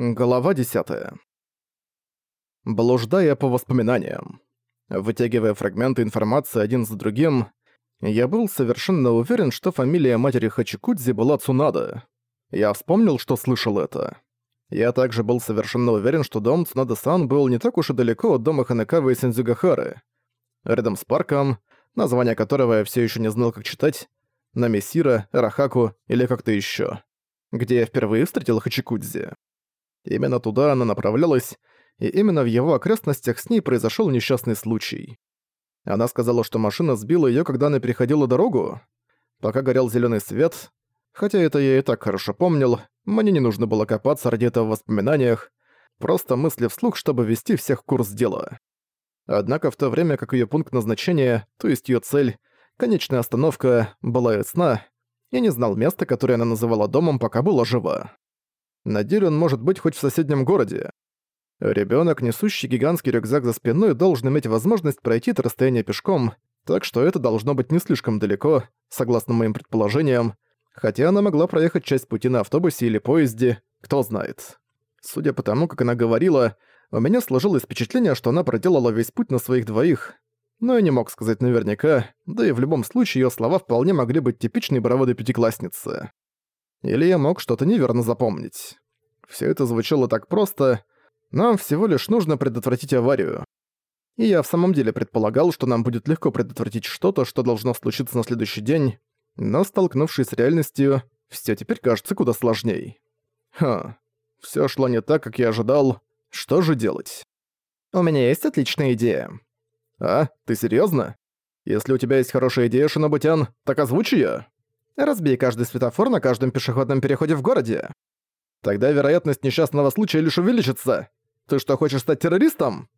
Глава 10. Блуждая по воспоминаниям. Вытягивая фрагменты информации один за другим, я был совершенно уверен, что фамилия матери Хачикудзи была Цунада. Я вспомнил, что слышал это. Я также был совершенно уверен, что дом Цунада-сан был не так уж и далеко от дома Ханекавы и Сензюгахары. Рядом с парком, название которого я все еще не знал, как читать, Намесира, Рахаку или как-то еще, где я впервые встретил Хачикудзи. Именно туда она направлялась, и именно в его окрестностях с ней произошел несчастный случай. Она сказала, что машина сбила ее, когда она переходила дорогу. Пока горел зеленый свет, хотя это я и так хорошо помнил, мне не нужно было копаться ради этого в воспоминаниях, просто мысли вслух, чтобы вести всех курс дела. Однако в то время как ее пункт назначения, то есть ее цель, конечная остановка, была ясна, я не знал места, которое она называла домом, пока была жива. На деле он может быть хоть в соседнем городе. Ребенок, несущий гигантский рюкзак за спиной, должен иметь возможность пройти это расстояние пешком, так что это должно быть не слишком далеко, согласно моим предположениям, хотя она могла проехать часть пути на автобусе или поезде, кто знает. Судя по тому, как она говорила, у меня сложилось впечатление, что она проделала весь путь на своих двоих, но я не мог сказать наверняка, да и в любом случае её слова вполне могли быть типичной браводой пятиклассницы. Или я мог что-то неверно запомнить. Все это звучало так просто. Нам всего лишь нужно предотвратить аварию. И я в самом деле предполагал, что нам будет легко предотвратить что-то, что должно случиться на следующий день, но столкнувшись с реальностью, все теперь кажется куда сложней. Ха, все шло не так, как я ожидал. Что же делать? У меня есть отличная идея. А, ты серьезно? Если у тебя есть хорошая идея, Шинобутян, так озвучи её. Разбей каждый светофор на каждом пешеходном переходе в городе. Тогда вероятность несчастного случая лишь увеличится. Ты что, хочешь стать террористом?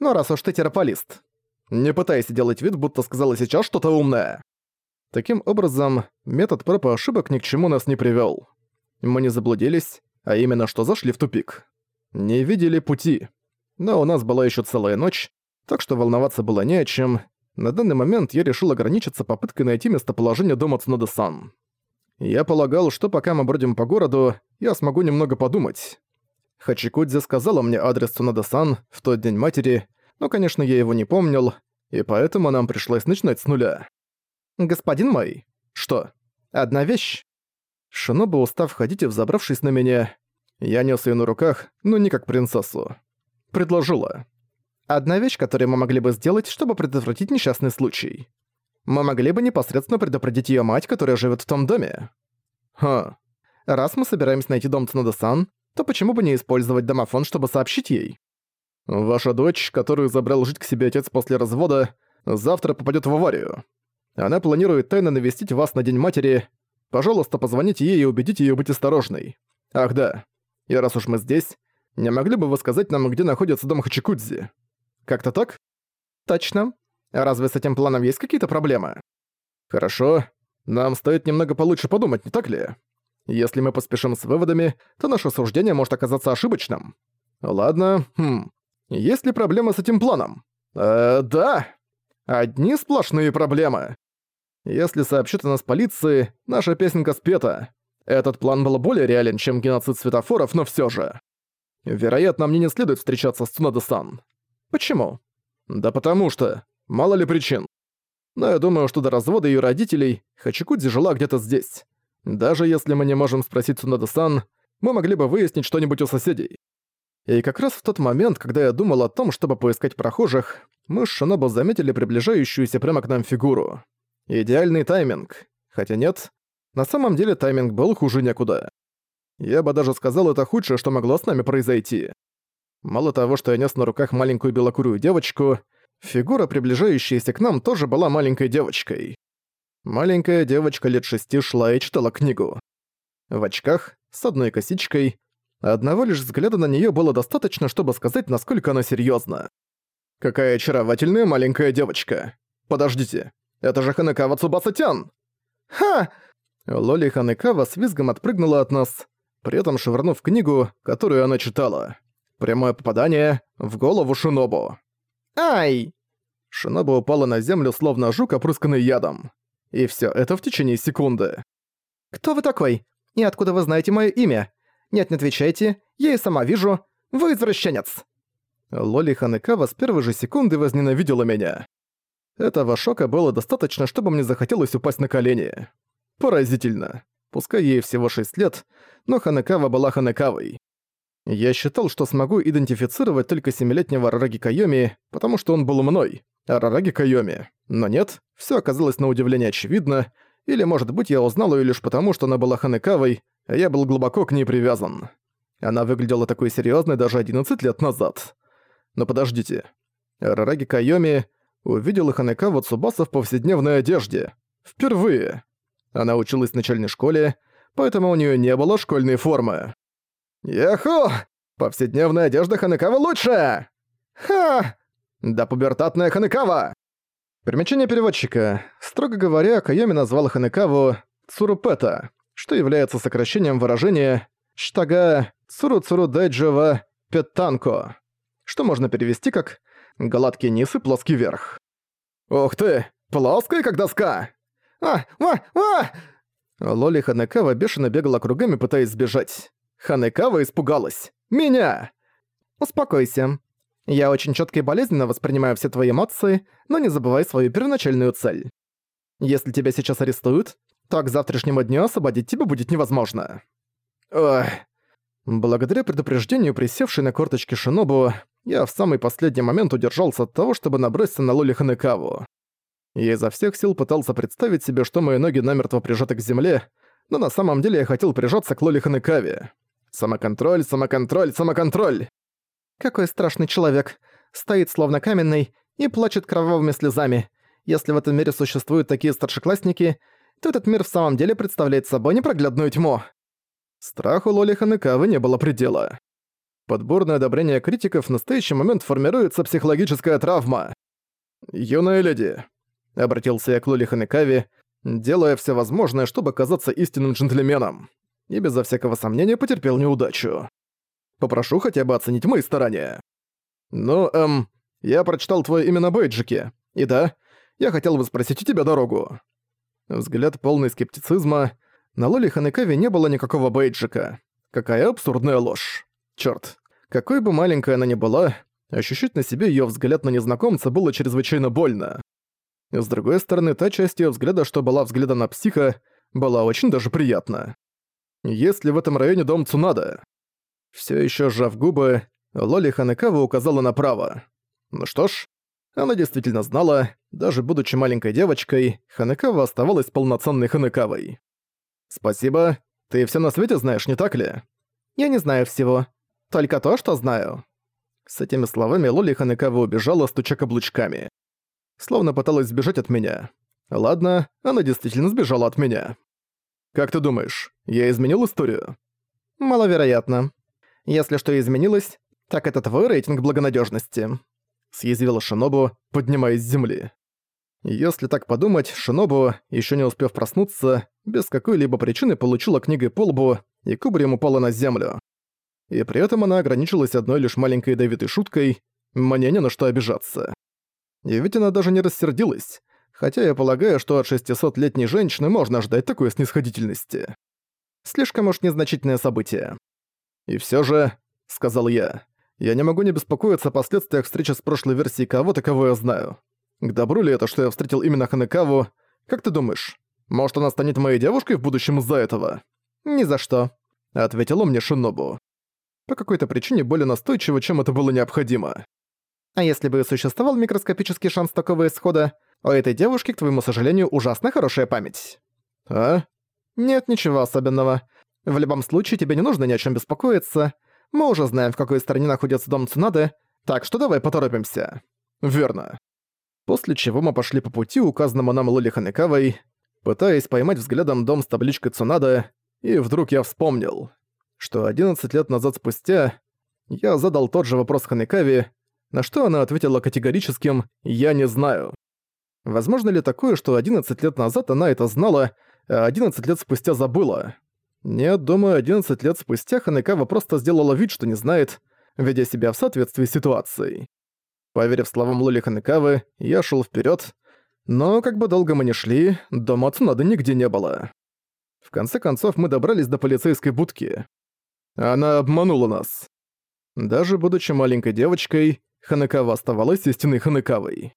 Ну, раз уж ты террополист. Не пытайся делать вид, будто сказала сейчас что-то умное. Таким образом, метод проб и ошибок ни к чему нас не привёл. Мы не заблудились, а именно что зашли в тупик. Не видели пути. Но у нас была ещё целая ночь, так что волноваться было не о чем, на данный момент я решил ограничиться попыткой найти местоположение дома Цунода-сан. Я полагал, что пока мы бродим по городу, я смогу немного подумать. Хачикудзе сказала мне адрес Цунода-сан в тот день матери, но, конечно, я его не помнил, и поэтому нам пришлось начинать с нуля. «Господин мой?» «Что?» «Одна вещь». Шиноба, устав ходить и взобравшись на меня, я нес ее на руках, но не как принцессу. Предложила. Одна вещь, которую мы могли бы сделать, чтобы предотвратить несчастный случай. Мы могли бы непосредственно предупредить её мать, которая живет в том доме. Ха. Раз мы собираемся найти дом Цунода-сан, то почему бы не использовать домофон, чтобы сообщить ей? Ваша дочь, которую забрал жить к себе отец после развода, завтра попадёт в аварию. Она планирует тайно навестить вас на День Матери. Пожалуйста, позвоните ей и убедите её быть осторожной. Ах да. И раз уж мы здесь, не могли бы вы сказать нам, где находится дом Хачикудзи? Как-то так? Точно. Разве с этим планом есть какие-то проблемы? Хорошо. Нам стоит немного получше подумать, не так ли? Если мы поспешим с выводами, то наше суждение может оказаться ошибочным. Ладно, хм. Есть ли проблемы с этим планом? Э, да. Одни сплошные проблемы. Если сообщит о нас полиции, наша песенка спета. Этот план был более реален, чем геноцид светофоров, но всё же. Вероятно, мне не следует встречаться с Цунадо-сан. Почему? Да потому что. Мало ли причин. Но я думаю, что до развода ее родителей Хачикудзи жила где-то здесь. Даже если мы не можем спросить Цунада-сан, мы могли бы выяснить что-нибудь у соседей. И как раз в тот момент, когда я думал о том, чтобы поискать прохожих, мы с Шинобу заметили приближающуюся прямо к нам фигуру. Идеальный тайминг. Хотя нет, на самом деле тайминг был хуже некуда. Я бы даже сказал, это худшее, что могло с нами произойти. Мало того, что я нес на руках маленькую белокурую девочку, фигура, приближающаяся к нам, тоже была маленькой девочкой. Маленькая девочка лет шести шла и читала книгу. В очках, с одной косичкой. Одного лишь взгляда на неё было достаточно, чтобы сказать, насколько она серьёзна. «Какая очаровательная маленькая девочка! Подождите, это же Ханекава Цубаса-тян!» «Ха!» Лоли Ханекава с визгом отпрыгнула от нас, при этом швырнув книгу, которую она читала. Прямое попадание в голову Шинобу. «Ай!» Шинобу упала на землю, словно жук, опрысканный ядом. И все это в течение секунды. «Кто вы такой? И откуда вы знаете мое имя? Нет, не отвечайте, я и сама вижу. Вы извращенец!» Лоли Ханекава с первой же секунды возненавидела меня. Этого шока было достаточно, чтобы мне захотелось упасть на колени. Поразительно. Пускай ей всего 6 лет, но Ханекава была Ханекавой. Я считал, что смогу идентифицировать только семилетнего Рараги Кайоми, потому что он был мной, а Рараги Кайоми. Но нет, все оказалось на удивление очевидно, или, может быть, я узнал ее лишь потому, что она была Ханекавой, а я был глубоко к ней привязан. Она выглядела такой серьезной даже 11 лет назад. Но подождите. Рараги Кайоми увидела Ханекаву Цубаса в повседневной одежде. Впервые. Она училась в начальной школе, поэтому у нее не было школьной формы. «Яху! Повседневная одежда Ханекава лучше! Ха! Да пубертатная Ханекава!» Примечание переводчика. Строго говоря, Кайоми назвал Ханекаву Цурупета, что является сокращением выражения «штага Цуру-Цуру Дайджева Петтанко», что можно перевести как «гладкий низ и плоский верх». «Ух ты! Плоская, как доска!» «А! А! А!» Лоли Ханекава бешено бегала кругами, пытаясь сбежать. Ханекава испугалась. «Меня!» «Успокойся. Я очень чётко и болезненно воспринимаю все твои эмоции, но не забывай свою первоначальную цель. Если тебя сейчас арестуют, то к завтрашнему дню освободить тебя будет невозможно». Ох. Благодаря предупреждению присевшей на корточки Шинобу, я в самый последний момент удержался от того, чтобы наброситься на Лоли Ханекаву. Я изо всех сил пытался представить себе, что мои ноги намертво прижаты к земле, но на самом деле я хотел прижаться к Лоли Ханекаве. Самоконтроль, самоконтроль, самоконтроль! Какой страшный человек. Стоит словно каменный и плачет кровавыми слезами. Если в этом мире существуют такие старшеклассники, то этот мир в самом деле представляет собой непроглядную тьму. Страху Лоли Ханекавы не было предела. Под бурное одобрение критиков в настоящий момент формируется психологическая травма. «Юная леди», — обратился я к Лоли Ханекаве, делая все возможное, чтобы казаться истинным джентльменом, и безо всякого сомнения потерпел неудачу. Попрошу хотя бы оценить мои старания. Ну, эм, я прочитал твое имя на бейджике, и да, я хотел бы спросить у тебя дорогу. Взгляд полный скептицизма. На Лоли Ханекаве не было никакого бейджика. Какая абсурдная ложь. Чёрт, какой бы маленькой она ни была, ощущать на себе её взгляд на незнакомца было чрезвычайно больно. С другой стороны, та часть её взгляда, что была взгляда на психа, была очень даже приятна. Есть ли в этом районе дом Цунада? Всё ещё сжав губы, Лоли Ханекава указала направо. Ну что ж, она действительно знала, даже будучи маленькой девочкой, Ханекава оставалась полноценной Ханекавой. «Спасибо. Ты всё на свете знаешь, не так ли?» «Я не знаю всего. Только то, что знаю». С этими словами Лоли Ханекава убежала, стуча каблучками. Словно пыталась сбежать от меня. Ладно, она действительно сбежала от меня. «Как ты думаешь, я изменил историю?» «Маловероятно. Если что изменилось, так это твой рейтинг благонадежности. съязвила Шинобу, поднимаясь с земли. Если так подумать, Шинобу, еще не успев проснуться, без какой-либо причины получила книгой по лбу и кубарем упала на землю. И при этом она ограничилась одной лишь маленькой ядовитой шуткой «мне не на что обижаться». И ведь она даже не рассердилась, хотя я полагаю, что от 600-летней женщины можно ждать такой снисходительности. Слишком уж незначительное событие. «И все же», — сказал я, — «я не могу не беспокоиться о последствиях встречи с прошлой версией кого-то, кого я знаю. К добру ли это, что я встретил именно Ханекаву? Как ты думаешь, может, она станет моей девушкой в будущем из-за этого?» «Ни за что», — ответила мне Шинобу. По какой-то причине более настойчиво, чем это было необходимо. «А если бы существовал микроскопический шанс такого исхода, у этой девушки, к твоему сожалению, ужасно хорошая память». «А?» «Нет ничего особенного. В любом случае, тебе не нужно ни о чем беспокоиться. Мы уже знаем, в какой стороне находится дом Цунады, так что давай поторопимся». «Верно». После чего мы пошли по пути, указанному нам Лоли Ханекавой, пытаясь поймать взглядом дом с табличкой Цунада, и вдруг я вспомнил, что 11 лет назад спустя я задал тот же вопрос Ханекаве, на что она ответила категорическим «я не знаю». Возможно ли такое, что 11 лет назад она это знала, а 11 лет спустя забыла? Нет, думаю, 11 лет спустя Ханекава просто сделала вид, что не знает, ведя себя в соответствии с ситуацией. Поверив словам Лоли Ханекавы, я шел вперед, но как бы долго мы ни шли, дома Цунады нигде не было. В конце концов мы добрались до полицейской будки. Она обманула нас. Даже будучи маленькой девочкой, Ханекава оставалась истинной Ханекавой.